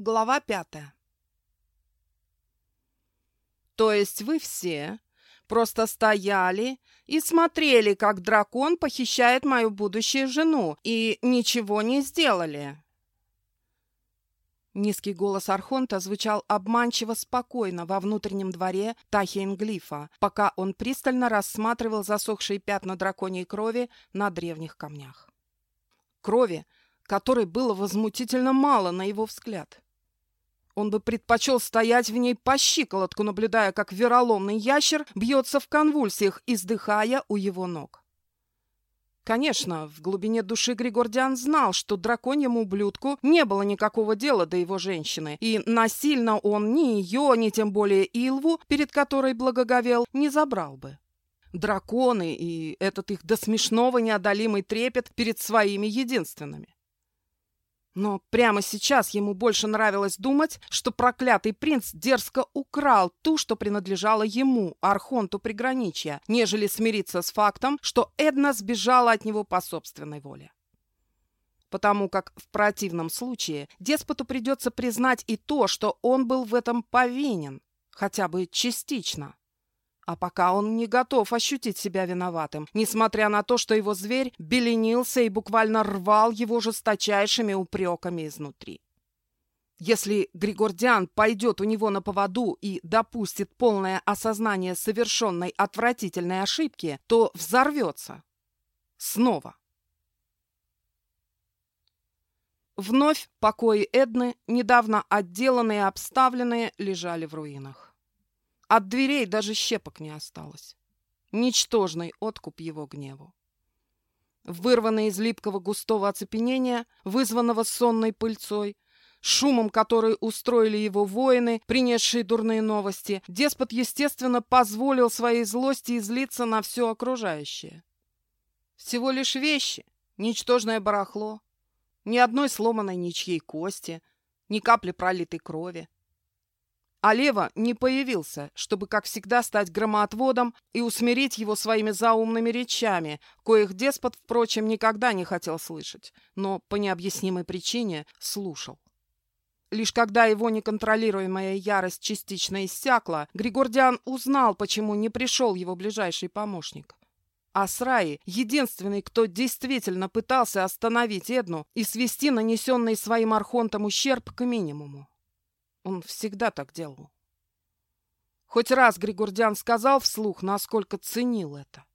Глава пятая. То есть вы все просто стояли и смотрели, как дракон похищает мою будущую жену, и ничего не сделали? Низкий голос Архонта звучал обманчиво спокойно во внутреннем дворе Тахейнглифа, пока он пристально рассматривал засохшие пятна драконьей крови на древних камнях. Крови, которой было возмутительно мало на его взгляд. Он бы предпочел стоять в ней по щиколотку, наблюдая, как вероломный ящер бьется в конвульсиях, издыхая у его ног. Конечно, в глубине души Григордиан знал, что драконьему ублюдку не было никакого дела до его женщины, и насильно он ни ее, ни тем более Илву, перед которой благоговел, не забрал бы. Драконы и этот их до смешного неодолимый трепет перед своими единственными. Но прямо сейчас ему больше нравилось думать, что проклятый принц дерзко украл ту, что принадлежало ему, Архонту Приграничья, нежели смириться с фактом, что Эдна сбежала от него по собственной воле. Потому как в противном случае деспоту придется признать и то, что он был в этом повинен, хотя бы частично. А пока он не готов ощутить себя виноватым, несмотря на то, что его зверь беленился и буквально рвал его жесточайшими упреками изнутри. Если Григордиан пойдет у него на поводу и допустит полное осознание совершенной отвратительной ошибки, то взорвется. Снова. Вновь покои Эдны, недавно отделанные и обставленные, лежали в руинах. От дверей даже щепок не осталось. Ничтожный откуп его гневу. Вырванный из липкого густого оцепенения, вызванного сонной пыльцой, шумом, который устроили его воины, принесшие дурные новости, деспот, естественно, позволил своей злости излиться на все окружающее. Всего лишь вещи, ничтожное барахло, ни одной сломанной ничьей кости, ни капли пролитой крови. А Лева не появился, чтобы, как всегда, стать громоотводом и усмирить его своими заумными речами, коих деспот, впрочем, никогда не хотел слышать, но по необъяснимой причине слушал. Лишь когда его неконтролируемая ярость частично иссякла, Григордиан узнал, почему не пришел его ближайший помощник. Асраи — единственный, кто действительно пытался остановить Эдну и свести нанесенный своим архонтом ущерб к минимуму. Он всегда так делал. Хоть раз Григордиан сказал вслух, насколько ценил это.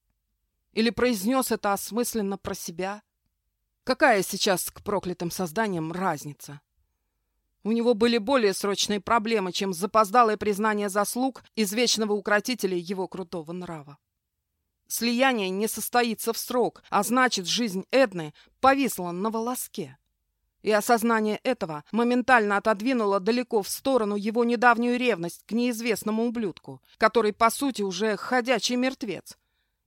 Или произнес это осмысленно про себя. Какая сейчас к проклятым созданиям разница? У него были более срочные проблемы, чем запоздалое признание заслуг извечного укротителя его крутого нрава. Слияние не состоится в срок, а значит, жизнь Эдны повисла на волоске. И осознание этого моментально отодвинуло далеко в сторону его недавнюю ревность к неизвестному ублюдку, который, по сути, уже ходячий мертвец,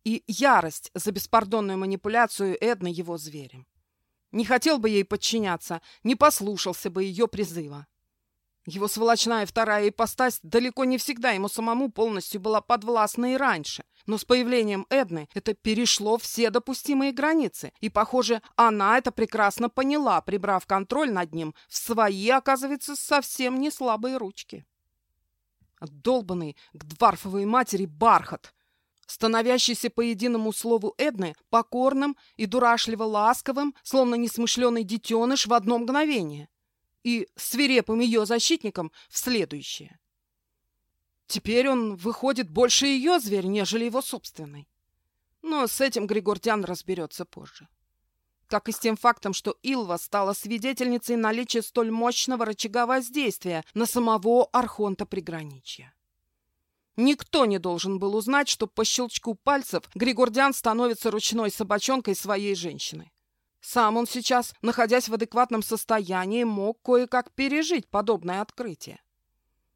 и ярость за беспардонную манипуляцию Эдны его зверем. Не хотел бы ей подчиняться, не послушался бы ее призыва. Его сволочная вторая ипостась далеко не всегда ему самому полностью была подвластна и раньше — но с появлением Эдны это перешло все допустимые границы, и, похоже, она это прекрасно поняла, прибрав контроль над ним в свои, оказывается, совсем не слабые ручки. Долбанный к дворфовой матери бархат, становящийся по единому слову Эдны покорным и дурашливо ласковым, словно несмышленый детеныш в одно мгновение, и свирепым ее защитником в следующее. Теперь он выходит больше ее зверь, нежели его собственный. Но с этим Григордян разберется позже. Как и с тем фактом, что Илва стала свидетельницей наличия столь мощного рычага воздействия на самого Архонта Приграничья. Никто не должен был узнать, что по щелчку пальцев Григордян становится ручной собачонкой своей женщины. Сам он сейчас, находясь в адекватном состоянии, мог кое-как пережить подобное открытие.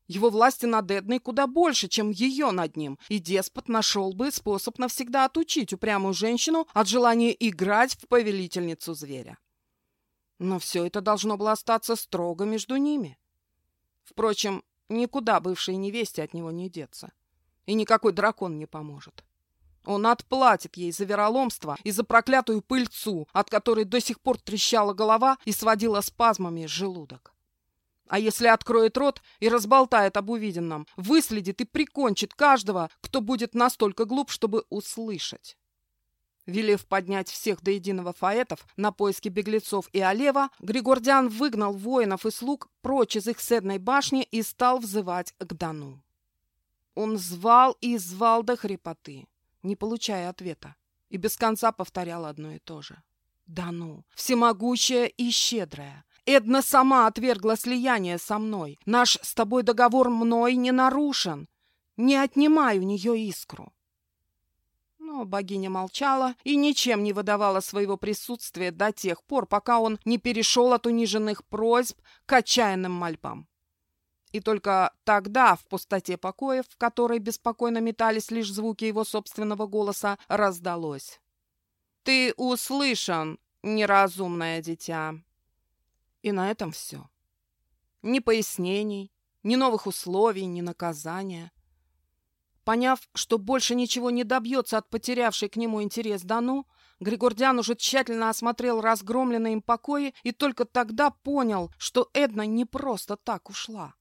Его власти над Эдной куда больше, чем ее над ним, и деспот нашел бы способ навсегда отучить упрямую женщину от желания играть в повелительницу зверя. Но все это должно было остаться строго между ними. Впрочем, никуда бывшей невесте от него не деться. И никакой дракон не поможет. Он отплатит ей за вероломство и за проклятую пыльцу, от которой до сих пор трещала голова и сводила спазмами желудок. А если откроет рот и разболтает об увиденном, выследит и прикончит каждого, кто будет настолько глуп, чтобы услышать. Велев поднять всех до единого фаэтов на поиски беглецов и Олева, Григордян выгнал воинов и слуг прочь из их седной башни и стал взывать к Дану. Он звал и звал до хрипоты, не получая ответа, и без конца повторял одно и то же. «Дану, всемогущая и щедрая, Эдна сама отвергла слияние со мной. Наш с тобой договор мной не нарушен. Не отнимай у нее искру. Но богиня молчала и ничем не выдавала своего присутствия до тех пор, пока он не перешел от униженных просьб к отчаянным мольбам. И только тогда, в пустоте покоев, в которой беспокойно метались лишь звуки его собственного голоса, раздалось. «Ты услышан, неразумное дитя!» И на этом все. Ни пояснений, ни новых условий, ни наказания. Поняв, что больше ничего не добьется от потерявшей к нему интерес Дану, Григордян уже тщательно осмотрел разгромленные им покои и только тогда понял, что Эдна не просто так ушла.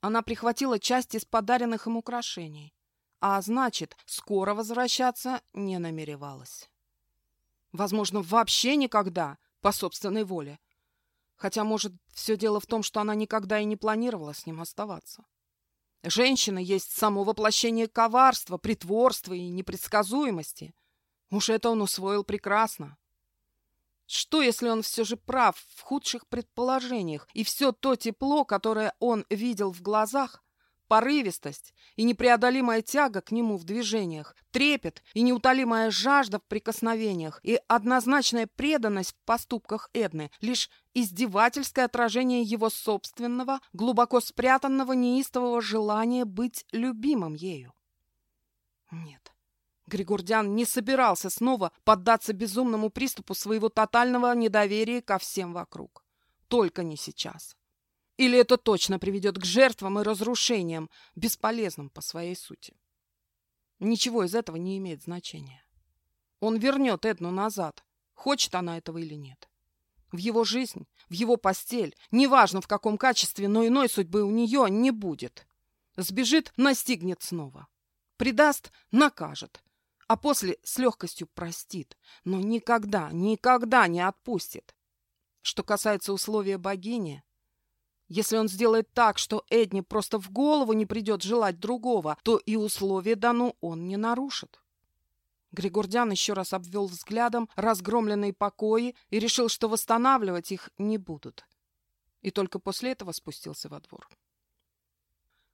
Она прихватила часть из подаренных им украшений, а значит, скоро возвращаться не намеревалась. Возможно, вообще никогда, по собственной воле. Хотя, может, все дело в том, что она никогда и не планировала с ним оставаться. Женщина есть само воплощение коварства, притворства и непредсказуемости. Уж это он усвоил прекрасно. Что, если он все же прав в худших предположениях, и все то тепло, которое он видел в глазах, порывистость и непреодолимая тяга к нему в движениях, трепет и неутолимая жажда в прикосновениях и однозначная преданность в поступках Эдны — лишь издевательское отражение его собственного, глубоко спрятанного неистового желания быть любимым ею. Нет, Григордян не собирался снова поддаться безумному приступу своего тотального недоверия ко всем вокруг. Только не сейчас. Или это точно приведет к жертвам и разрушениям, бесполезным по своей сути? Ничего из этого не имеет значения. Он вернет Эдну назад, хочет она этого или нет. В его жизнь, в его постель, неважно в каком качестве, но иной судьбы у нее не будет. Сбежит, настигнет снова. Предаст, накажет. А после с легкостью простит, но никогда, никогда не отпустит. Что касается условия богини, если он сделает так, что Эдни просто в голову не придет желать другого, то и условия Дану он не нарушит. Григордян еще раз обвел взглядом разгромленные покои и решил, что восстанавливать их не будут. И только после этого спустился во двор.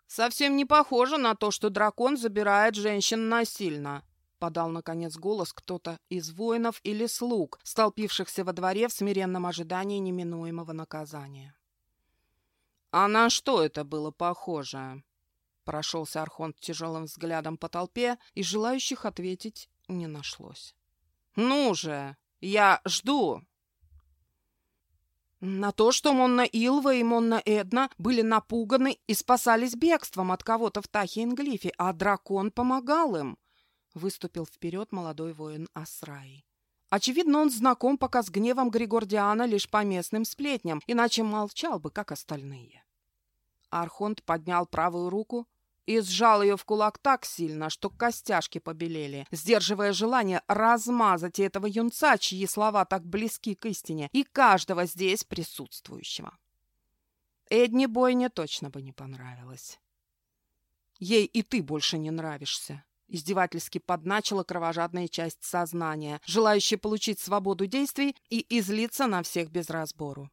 «Совсем не похоже на то, что дракон забирает женщин насильно», подал, наконец, голос кто-то из воинов или слуг, столпившихся во дворе в смиренном ожидании неминуемого наказания. «А на что это было похоже?» Прошелся Архонт тяжелым взглядом по толпе, и желающих ответить не нашлось. «Ну же, я жду!» На то, что Монна Илва и Монна Эдна были напуганы и спасались бегством от кого-то в Тахиенглифе, а дракон помогал им, выступил вперед молодой воин Асраи. Очевидно, он знаком пока с гневом Григордиана лишь по местным сплетням, иначе молчал бы, как остальные. Архонт поднял правую руку и сжал ее в кулак так сильно, что костяшки побелели, сдерживая желание размазать этого юнца, чьи слова так близки к истине, и каждого здесь присутствующего. Эдни Бойне точно бы не понравилось. Ей и ты больше не нравишься. Издевательски подначила кровожадная часть сознания, желающая получить свободу действий и излиться на всех без разбору.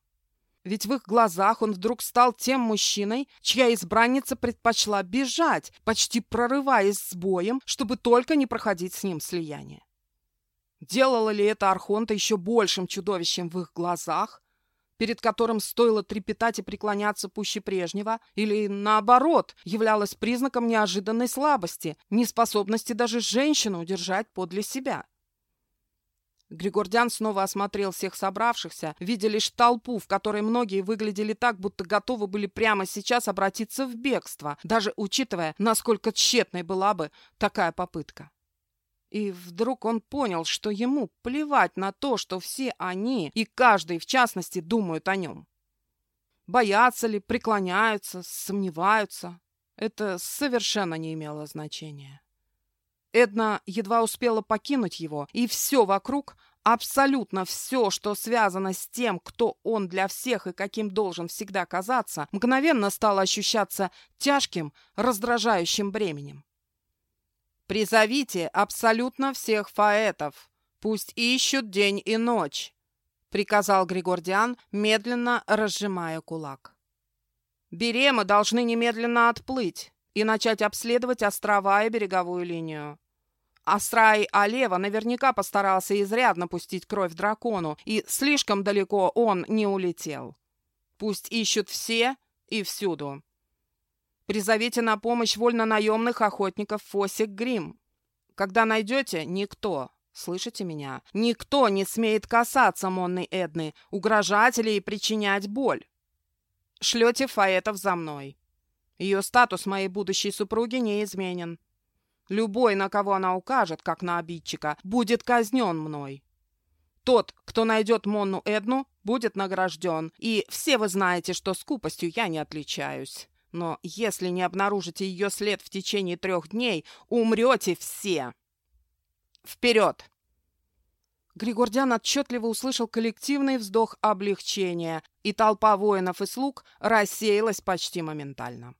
Ведь в их глазах он вдруг стал тем мужчиной, чья избранница предпочла бежать, почти прорываясь с боем, чтобы только не проходить с ним слияние. Делало ли это Архонта еще большим чудовищем в их глазах, перед которым стоило трепетать и преклоняться пуще прежнего, или, наоборот, являлось признаком неожиданной слабости, неспособности даже женщину удержать подле себя? Григордян снова осмотрел всех собравшихся, видя лишь толпу, в которой многие выглядели так, будто готовы были прямо сейчас обратиться в бегство, даже учитывая, насколько тщетной была бы такая попытка. И вдруг он понял, что ему плевать на то, что все они, и каждый в частности, думают о нем. Боятся ли, преклоняются, сомневаются. Это совершенно не имело значения. Эдна едва успела покинуть его, и все вокруг, абсолютно все, что связано с тем, кто он для всех и каким должен всегда казаться, мгновенно стало ощущаться тяжким, раздражающим бременем. «Призовите абсолютно всех фаэтов. Пусть ищут день и ночь», — приказал Григордиан, медленно разжимая кулак. «Беремы должны немедленно отплыть и начать обследовать острова и береговую линию. Асрай Алева наверняка постарался изрядно пустить кровь дракону, и слишком далеко он не улетел. Пусть ищут все и всюду. Призовите на помощь вольно-наемных охотников Фосик Грим. Когда найдете, никто, слышите меня, никто не смеет касаться Монной Эдны, угрожать или причинять боль. Шлете фаэтов за мной. Ее статус моей будущей супруги не изменен. Любой, на кого она укажет, как на обидчика, будет казнен мной. Тот, кто найдет Монну Эдну, будет награжден. И все вы знаете, что скупостью я не отличаюсь. Но если не обнаружите ее след в течение трех дней, умрете все. Вперед! Григордян отчетливо услышал коллективный вздох облегчения, и толпа воинов и слуг рассеялась почти моментально.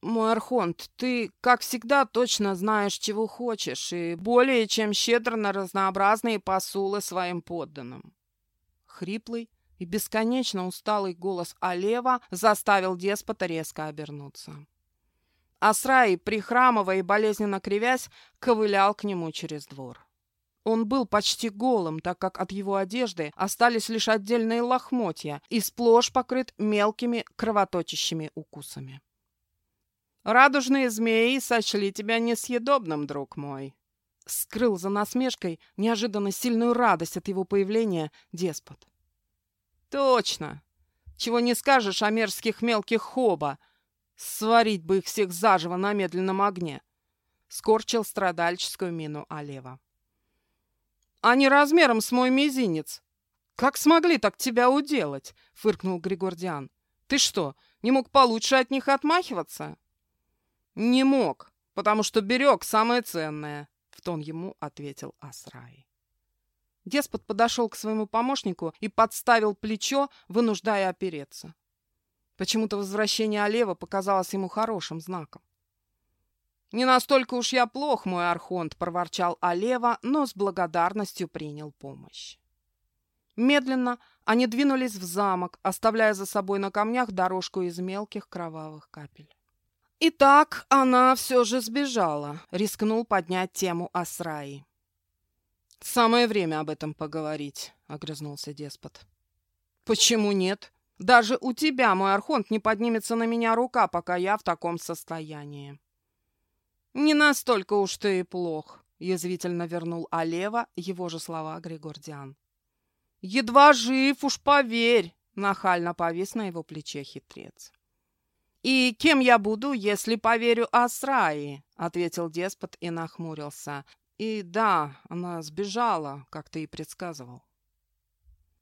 «Мой Архонт, ты, как всегда, точно знаешь, чего хочешь, и более чем щедр на разнообразные посулы своим подданным». Хриплый и бесконечно усталый голос Алева заставил деспота резко обернуться. Асрай, прихрамывая и болезненно кривясь, ковылял к нему через двор. Он был почти голым, так как от его одежды остались лишь отдельные лохмотья и сплошь покрыт мелкими кровоточащими укусами. Радужные змеи сочли тебя несъедобным, друг мой. Скрыл за насмешкой неожиданно сильную радость от его появления деспот. Точно. Чего не скажешь о мерзких мелких хоба. Сварить бы их всех заживо на медленном огне. Скорчил страдальческую мину Алева. Они размером с мой мизинец. Как смогли так тебя уделать? Фыркнул Григордиан. Ты что, не мог получше от них отмахиваться? «Не мог, потому что берег самое ценное», — в тон ему ответил Асрай. Деспот подошел к своему помощнику и подставил плечо, вынуждая опереться. Почему-то возвращение Олева показалось ему хорошим знаком. «Не настолько уж я плох, мой архонт», — проворчал Олева, но с благодарностью принял помощь. Медленно они двинулись в замок, оставляя за собой на камнях дорожку из мелких кровавых капель. Итак, она все же сбежала, рискнул поднять тему Асраи. «Самое время об этом поговорить», — огрызнулся деспот. «Почему нет? Даже у тебя, мой архонт, не поднимется на меня рука, пока я в таком состоянии». «Не настолько уж ты и плох», — язвительно вернул Алева его же слова Григордиан. «Едва жив, уж поверь!» — нахально повис на его плече хитрец. «И кем я буду, если поверю Асраи?» — ответил деспот и нахмурился. «И да, она сбежала, как ты и предсказывал».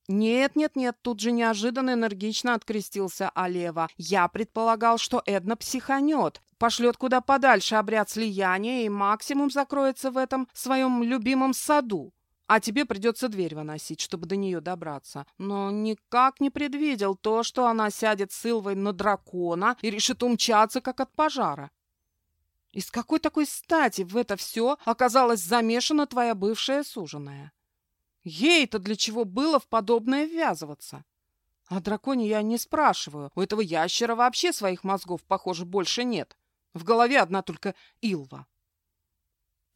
«Нет, нет, нет», тут же неожиданно энергично открестился Алева. «Я предполагал, что Эдна психанет, пошлет куда подальше обряд слияния и максимум закроется в этом своем любимом саду а тебе придется дверь выносить, чтобы до нее добраться. Но никак не предвидел то, что она сядет с Илвой на дракона и решит умчаться, как от пожара. И с какой такой стати в это все оказалась замешана твоя бывшая суженая? Ей-то для чего было в подобное ввязываться? О драконе я не спрашиваю. У этого ящера вообще своих мозгов, похоже, больше нет. В голове одна только Илва.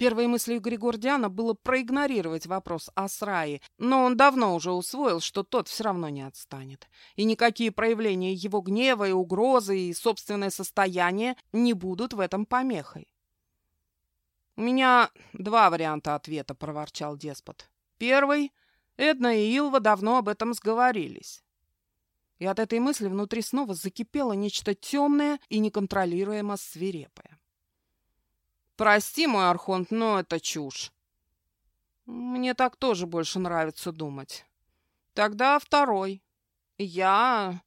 Первой мыслью Григордиана было проигнорировать вопрос о Срае, но он давно уже усвоил, что тот все равно не отстанет. И никакие проявления его гнева и угрозы и собственное состояние не будут в этом помехой. «У меня два варианта ответа», — проворчал деспот. «Первый — Эдна и Илва давно об этом сговорились». И от этой мысли внутри снова закипело нечто темное и неконтролируемо свирепое. Прости, мой Архонт, но это чушь. Мне так тоже больше нравится думать. Тогда второй. Я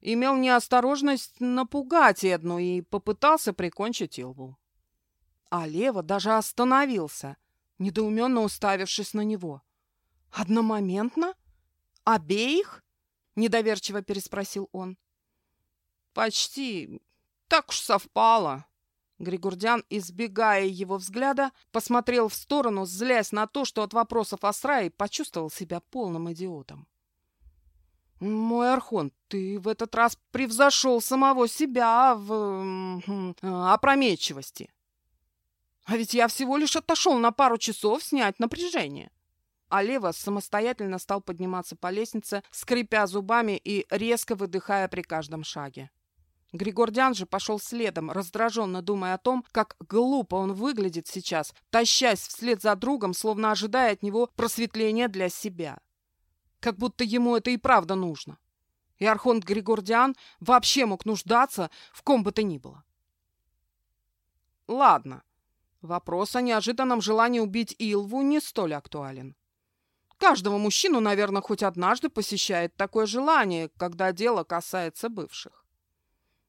имел неосторожность напугать Эдну и попытался прикончить Илву. А Лева даже остановился, недоуменно уставившись на него. «Одномоментно? Обеих?» — недоверчиво переспросил он. «Почти. Так уж совпало». Григордян, избегая его взгляда, посмотрел в сторону, злясь на то, что от вопросов о почувствовал себя полным идиотом. «Мой Архон, ты в этот раз превзошел самого себя в опрометчивости. А ведь я всего лишь отошел на пару часов снять напряжение». А Лева самостоятельно стал подниматься по лестнице, скрипя зубами и резко выдыхая при каждом шаге. Григордян же пошел следом, раздраженно думая о том, как глупо он выглядит сейчас, тащась вслед за другом, словно ожидая от него просветления для себя. Как будто ему это и правда нужно. И Архонт Григордиан вообще мог нуждаться в ком бы то ни было. Ладно, вопрос о неожиданном желании убить Илву не столь актуален. Каждого мужчину, наверное, хоть однажды посещает такое желание, когда дело касается бывших.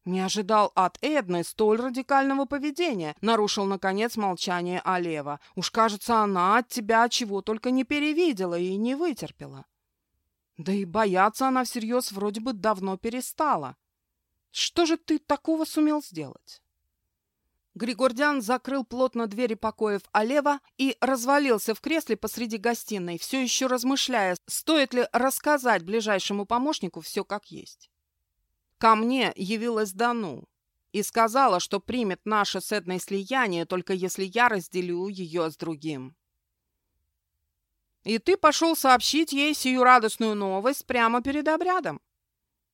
Не ожидал от Эдны столь радикального поведения. Нарушил, наконец, молчание Алева. Уж, кажется, она от тебя чего только не перевидела и не вытерпела. Да и бояться она всерьез вроде бы давно перестала. Что же ты такого сумел сделать? Григордян закрыл плотно двери покоев Алева и развалился в кресле посреди гостиной, все еще размышляя, стоит ли рассказать ближайшему помощнику все как есть. Ко мне явилась Дану и сказала, что примет наше с Эдной слияние, только если я разделю ее с другим. И ты пошел сообщить ей сию радостную новость прямо перед обрядом?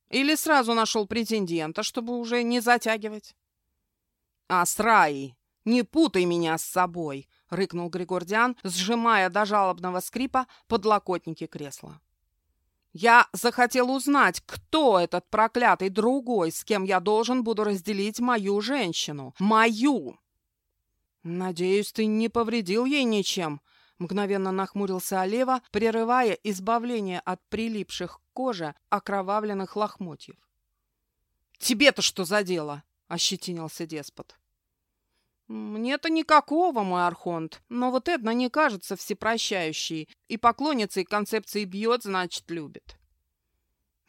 Или сразу нашел претендента, чтобы уже не затягивать? «Асраи, не путай меня с собой!» — рыкнул Григордиан, сжимая до жалобного скрипа подлокотники кресла. «Я захотел узнать, кто этот проклятый другой, с кем я должен буду разделить мою женщину. Мою!» «Надеюсь, ты не повредил ей ничем?» Мгновенно нахмурился Олева, прерывая избавление от прилипших к коже окровавленных лохмотьев. «Тебе-то что за дело?» — ощетинился деспот. «Мне-то никакого, мой архонт, но вот Эдна не кажется всепрощающей, и поклонницей концепции бьет, значит, любит».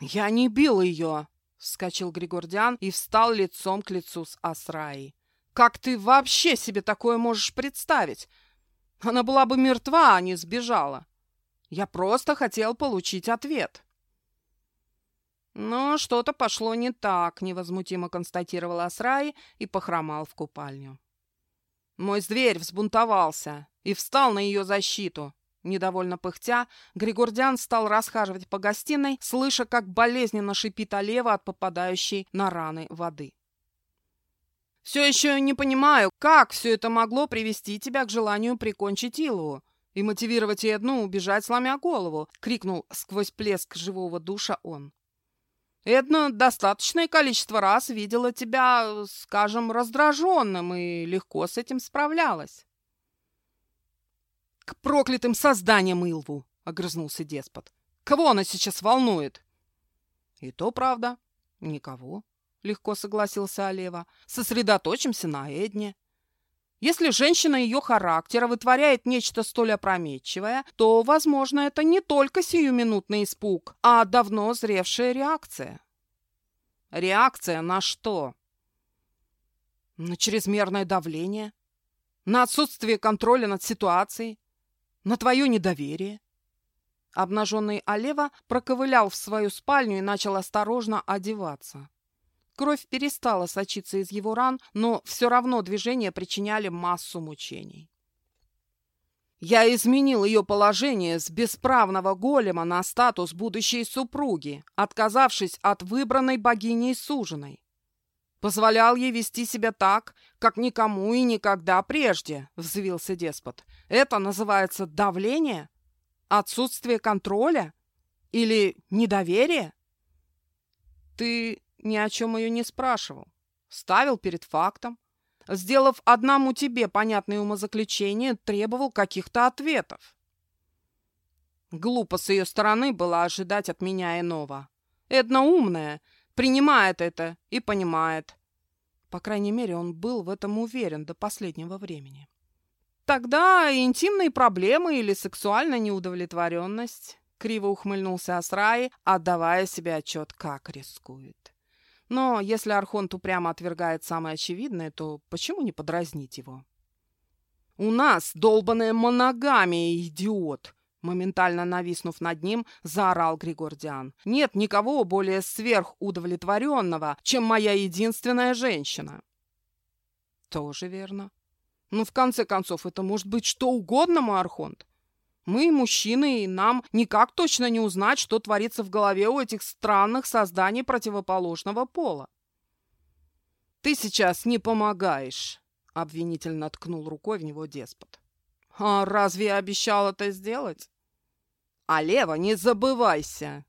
«Я не бил ее!» — вскочил Григордиан и встал лицом к лицу с Асраей. «Как ты вообще себе такое можешь представить? Она была бы мертва, а не сбежала. Я просто хотел получить ответ». Но что-то пошло не так, невозмутимо констатировал Асраи и похромал в купальню. Мой зверь взбунтовался и встал на ее защиту. Недовольно пыхтя, Григордян стал расхаживать по гостиной, слыша, как болезненно шипит Олева от попадающей на раны воды. «Все еще не понимаю, как все это могло привести тебя к желанию прикончить Илову и мотивировать и одну убежать, сломя голову!» — крикнул сквозь плеск живого душа он. Эдна достаточное количество раз видела тебя, скажем, раздраженным и легко с этим справлялась. «К проклятым созданиям Илву!» — огрызнулся деспот. «Кого она сейчас волнует?» «И то правда. Никого», — легко согласился Олева. «Сосредоточимся на Эдне. Если женщина ее характера вытворяет нечто столь опрометчивое, то, возможно, это не только сиюминутный испуг, а давно зревшая реакция. Реакция на что? На чрезмерное давление, на отсутствие контроля над ситуацией, на твое недоверие. Обнаженный Олева проковылял в свою спальню и начал осторожно одеваться. Кровь перестала сочиться из его ран, но все равно движения причиняли массу мучений. Я изменил ее положение с бесправного голема на статус будущей супруги, отказавшись от выбранной богиней суженой. Позволял ей вести себя так, как никому и никогда прежде, взвился деспот. Это называется давление? Отсутствие контроля? Или недоверие? Ты ни о чем ее не спрашивал. Ставил перед фактом. Сделав одному тебе понятное умозаключение, требовал каких-то ответов. Глупо с ее стороны было ожидать от меня иного. Эдна умная, принимает это и понимает. По крайней мере, он был в этом уверен до последнего времени. Тогда интимные проблемы или сексуальная неудовлетворенность. Криво ухмыльнулся Асраи, отдавая себе отчет, как рискует. Но если Архонт упрямо отвергает самое очевидное, то почему не подразнить его? «У нас долбаная моногамия, идиот!» Моментально нависнув над ним, заорал Григордиан. «Нет никого более сверхудовлетворенного, чем моя единственная женщина!» «Тоже верно. Ну, в конце концов, это может быть что угодно, Архонт. Мы, мужчины, и нам никак точно не узнать, что творится в голове у этих странных созданий противоположного пола. «Ты сейчас не помогаешь», — обвинительно ткнул рукой в него деспот. «А разве я обещал это сделать?» «А Лева, не забывайся!»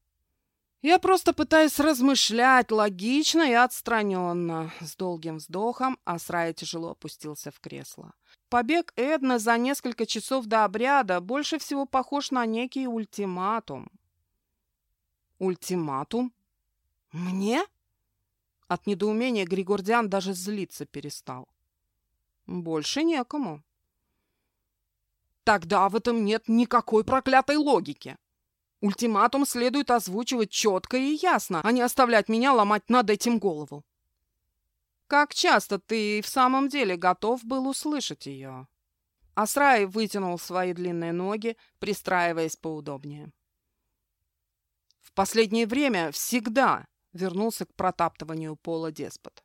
Я просто пытаюсь размышлять логично и отстраненно. С долгим вздохом Асрая тяжело опустился в кресло. Побег Эдна за несколько часов до обряда больше всего похож на некий ультиматум. Ультиматум? Мне? От недоумения Григордиан даже злиться перестал. Больше некому. Тогда в этом нет никакой проклятой логики. Ультиматум следует озвучивать четко и ясно, а не оставлять меня ломать над этим голову. Как часто ты в самом деле готов был услышать ее? Асрай вытянул свои длинные ноги, пристраиваясь поудобнее. В последнее время всегда вернулся к протаптыванию пола деспот.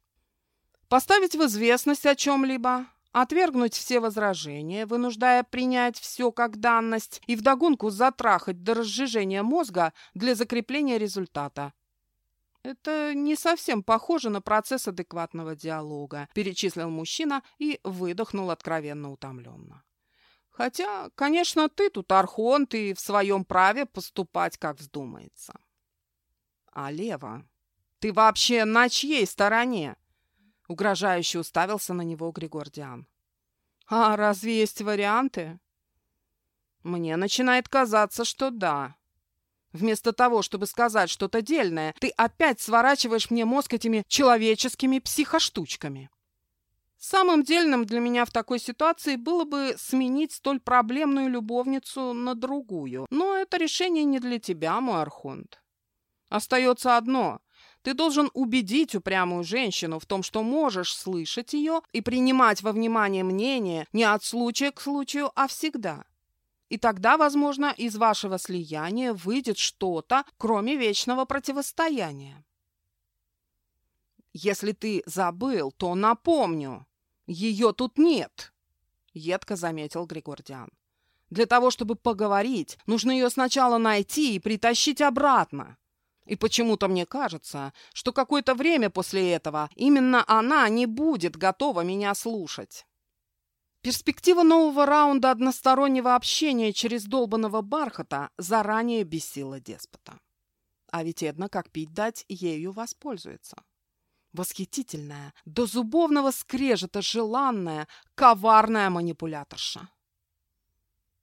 Поставить в известность о чем-либо, отвергнуть все возражения, вынуждая принять все как данность и вдогонку затрахать до разжижения мозга для закрепления результата. Это не совсем похоже на процесс адекватного диалога, перечислил мужчина и выдохнул откровенно утомленно. Хотя, конечно, ты тут архонт и в своем праве поступать, как вздумается. А Лева, ты вообще на чьей стороне? Угрожающе уставился на него Григордиан. «А разве есть варианты?» «Мне начинает казаться, что да. Вместо того, чтобы сказать что-то дельное, ты опять сворачиваешь мне мозг этими человеческими психоштучками». Самым дельным для меня в такой ситуации было бы сменить столь проблемную любовницу на другую. Но это решение не для тебя, мой Архонт. Остается одно ты должен убедить упрямую женщину в том, что можешь слышать ее и принимать во внимание мнение не от случая к случаю, а всегда. И тогда, возможно, из вашего слияния выйдет что-то, кроме вечного противостояния. Если ты забыл, то напомню. Ее тут нет, — едко заметил Григордиан. Для того, чтобы поговорить, нужно ее сначала найти и притащить обратно. И почему-то мне кажется, что какое-то время после этого именно она не будет готова меня слушать. Перспектива нового раунда одностороннего общения через долбанного бархата заранее бесила деспота. А ведь Эдна, как пить дать, ею воспользуется. Восхитительная, до зубовного скрежета желанная, коварная манипуляторша.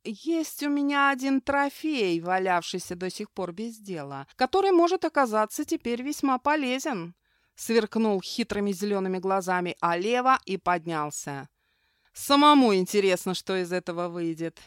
Есть у меня один трофей, валявшийся до сих пор без дела, который может оказаться теперь весьма полезен. Сверкнул хитрыми зелеными глазами Алева и поднялся. Самому интересно, что из этого выйдет.